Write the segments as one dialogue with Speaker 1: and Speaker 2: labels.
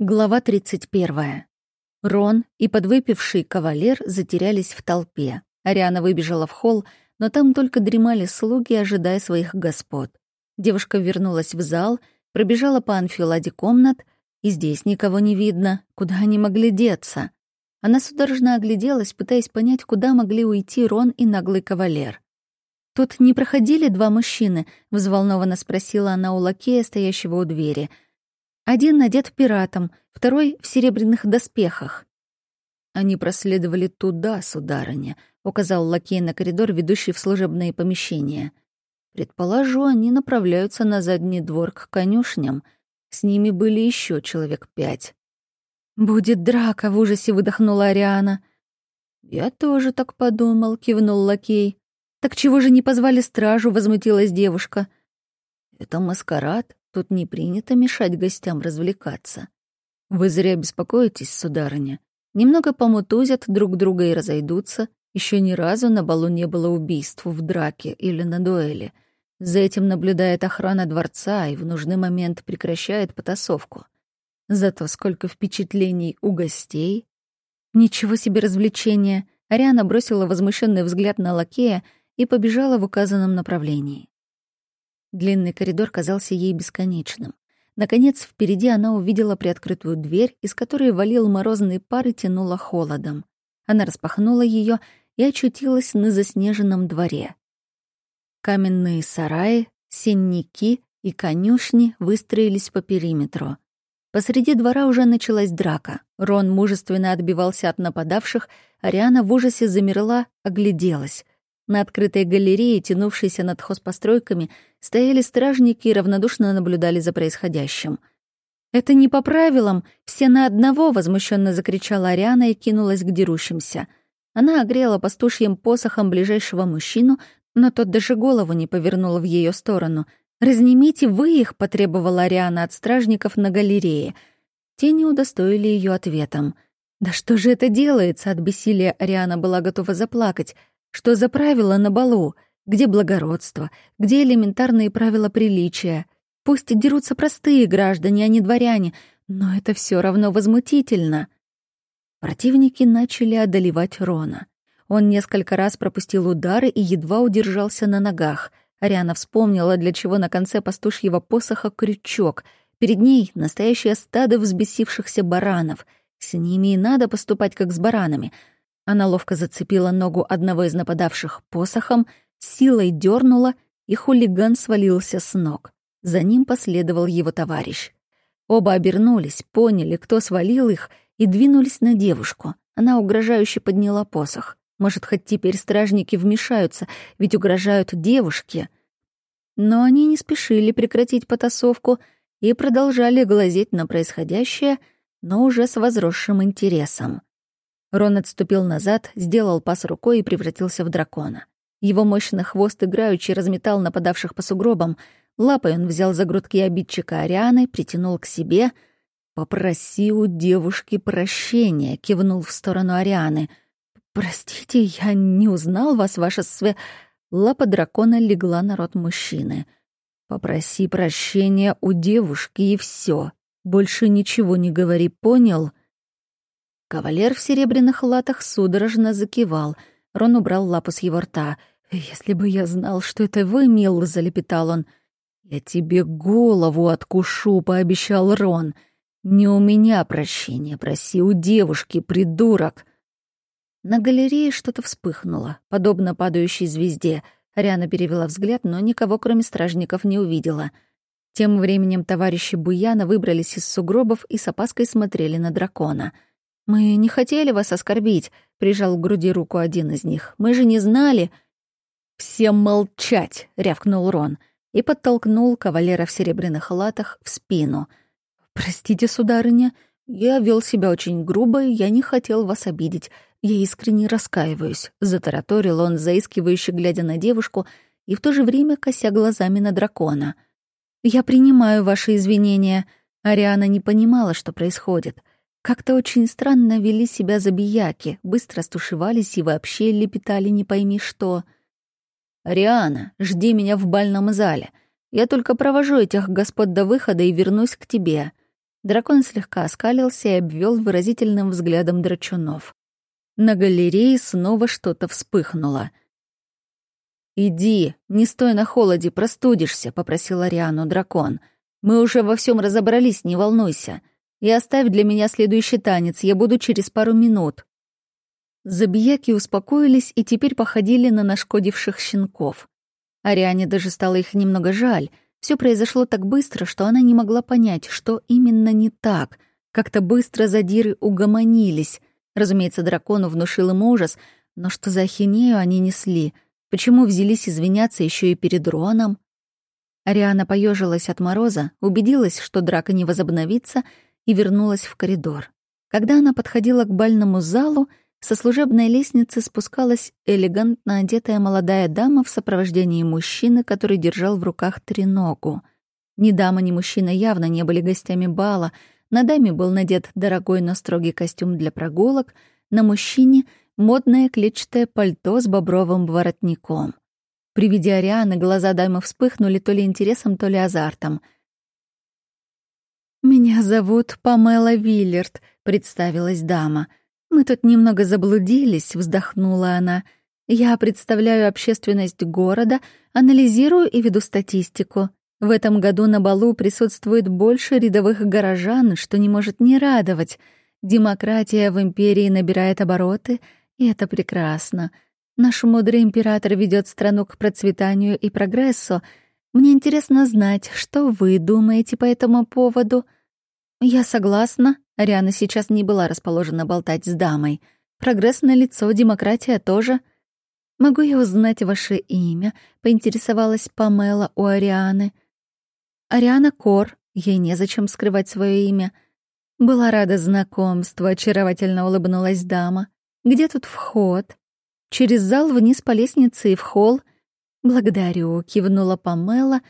Speaker 1: Глава 31. Рон и подвыпивший кавалер затерялись в толпе. Ариана выбежала в холл, но там только дремали слуги, ожидая своих господ. Девушка вернулась в зал, пробежала по анфиладе комнат, и здесь никого не видно, куда они могли деться. Она судорожно огляделась, пытаясь понять, куда могли уйти Рон и наглый кавалер. «Тут не проходили два мужчины?» — взволнованно спросила она у лакея, стоящего у двери — один надет пиратом, второй — в серебряных доспехах. «Они проследовали туда, сударыня», — указал лакей на коридор, ведущий в служебные помещения. «Предположу, они направляются на задний двор к конюшням. С ними были еще человек пять». «Будет драка», — в ужасе выдохнула Ариана. «Я тоже так подумал», — кивнул лакей. «Так чего же не позвали стражу?» — возмутилась девушка. «Это маскарад. Тут не принято мешать гостям развлекаться. Вы зря беспокоитесь, сударыня. Немного помутузят друг друга и разойдутся. Еще ни разу на балу не было убийств в драке или на дуэли. За этим наблюдает охрана дворца и в нужный момент прекращает потасовку. Зато сколько впечатлений у гостей. Ничего себе развлечения. Ариана бросила возмущенный взгляд на лакея и побежала в указанном направлении. Длинный коридор казался ей бесконечным. Наконец, впереди она увидела приоткрытую дверь, из которой валил морозный пар и тянуло холодом. Она распахнула ее и очутилась на заснеженном дворе. Каменные сараи, сенники и конюшни выстроились по периметру. Посреди двора уже началась драка. Рон мужественно отбивался от нападавших, Ариана в ужасе замерла, огляделась. На открытой галерее, тянувшейся над хозпостройками, стояли стражники и равнодушно наблюдали за происходящим. «Это не по правилам, все на одного!» — возмущенно закричала Ариана и кинулась к дерущимся. Она огрела пастушьим посохом ближайшего мужчину, но тот даже голову не повернул в ее сторону. «Разнимите вы их!» — потребовала Ариана от стражников на галерее. Те не удостоили ее ответом. «Да что же это делается?» От бессилия Ариана была готова заплакать. Что за правила на балу? Где благородство? Где элементарные правила приличия? Пусть дерутся простые граждане, а не дворяне, но это все равно возмутительно. Противники начали одолевать Рона. Он несколько раз пропустил удары и едва удержался на ногах. Ариана вспомнила, для чего на конце пастушьего посоха крючок. Перед ней настоящее стадо взбесившихся баранов. С ними и надо поступать, как с баранами — она ловко зацепила ногу одного из нападавших посохом, силой дернула, и хулиган свалился с ног. За ним последовал его товарищ. Оба обернулись, поняли, кто свалил их, и двинулись на девушку. Она угрожающе подняла посох. Может, хоть теперь стражники вмешаются, ведь угрожают девушке. Но они не спешили прекратить потасовку и продолжали глазеть на происходящее, но уже с возросшим интересом. Рон отступил назад, сделал пас рукой и превратился в дракона. Его мощный хвост играючи разметал нападавших по сугробам. Лапой он взял за грудки обидчика Арианы, притянул к себе. «Попроси у девушки прощения», — кивнул в сторону Арианы. «Простите, я не узнал вас, ваша све...» Лапа дракона легла на рот мужчины. «Попроси прощения у девушки, и все. Больше ничего не говори, понял?» Кавалер в серебряных латах судорожно закивал. Рон убрал лапу с его рта. «Если бы я знал, что это вы, Милл», — залепетал он. «Я тебе голову откушу», — пообещал Рон. «Не у меня прощения, проси у девушки, придурок». На галерее что-то вспыхнуло, подобно падающей звезде. Ариана перевела взгляд, но никого, кроме стражников, не увидела. Тем временем товарищи Буяна выбрались из сугробов и с опаской смотрели на дракона — «Мы не хотели вас оскорбить», — прижал к груди руку один из них. «Мы же не знали...» «Всем молчать!» — рявкнул Рон и подтолкнул кавалера в серебряных латах в спину. «Простите, сударыня, я вел себя очень грубо, и я не хотел вас обидеть. Я искренне раскаиваюсь», — затараторил он, заискивающе глядя на девушку и в то же время кося глазами на дракона. «Я принимаю ваши извинения». Ариана не понимала, что происходит. Как-то очень странно вели себя забияки, быстро стушевались и вообще лепетали не пойми что. «Риана, жди меня в бальном зале. Я только провожу этих господ до выхода и вернусь к тебе». Дракон слегка оскалился и обвел выразительным взглядом драчунов. На галерее снова что-то вспыхнуло. «Иди, не стой на холоде, простудишься», — попросил Ариану дракон. «Мы уже во всем разобрались, не волнуйся. И оставь для меня следующий танец, я буду через пару минут». Забияки успокоились и теперь походили на нашкодивших щенков. Ариане даже стало их немного жаль. Все произошло так быстро, что она не могла понять, что именно не так. Как-то быстро задиры угомонились. Разумеется, дракону внушил им ужас, но что за ахинею они несли? Почему взялись извиняться еще и перед Роном? Ариана поежилась от мороза, убедилась, что драка не возобновится, и вернулась в коридор. Когда она подходила к бальному залу, со служебной лестницы спускалась элегантно одетая молодая дама в сопровождении мужчины, который держал в руках треногу. Ни дама, ни мужчина явно не были гостями бала. На даме был надет дорогой, но строгий костюм для прогулок, на мужчине — модное клетчатое пальто с бобровым воротником. При виде Арианы глаза дамы вспыхнули то ли интересом, то ли азартом. «Меня зовут Памела Виллерт», — представилась дама — «Мы тут немного заблудились», — вздохнула она. «Я представляю общественность города, анализирую и веду статистику. В этом году на балу присутствует больше рядовых горожан, что не может не радовать. Демократия в империи набирает обороты, и это прекрасно. Наш мудрый император ведет страну к процветанию и прогрессу. Мне интересно знать, что вы думаете по этому поводу». «Я согласна», Ариана сейчас не была расположена болтать с дамой. Прогресс на лицо, демократия тоже. «Могу я узнать ваше имя?» — поинтересовалась Памела у Арианы. «Ариана Кор, ей незачем скрывать свое имя». «Была рада знакомству», — очаровательно улыбнулась дама. «Где тут вход?» «Через зал вниз по лестнице и в холл». «Благодарю», — кивнула Памела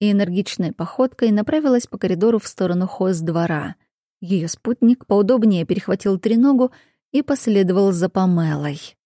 Speaker 1: и энергичной походкой направилась по коридору в сторону хоз-двора. Ее спутник поудобнее перехватил треногу и последовал за Памелой.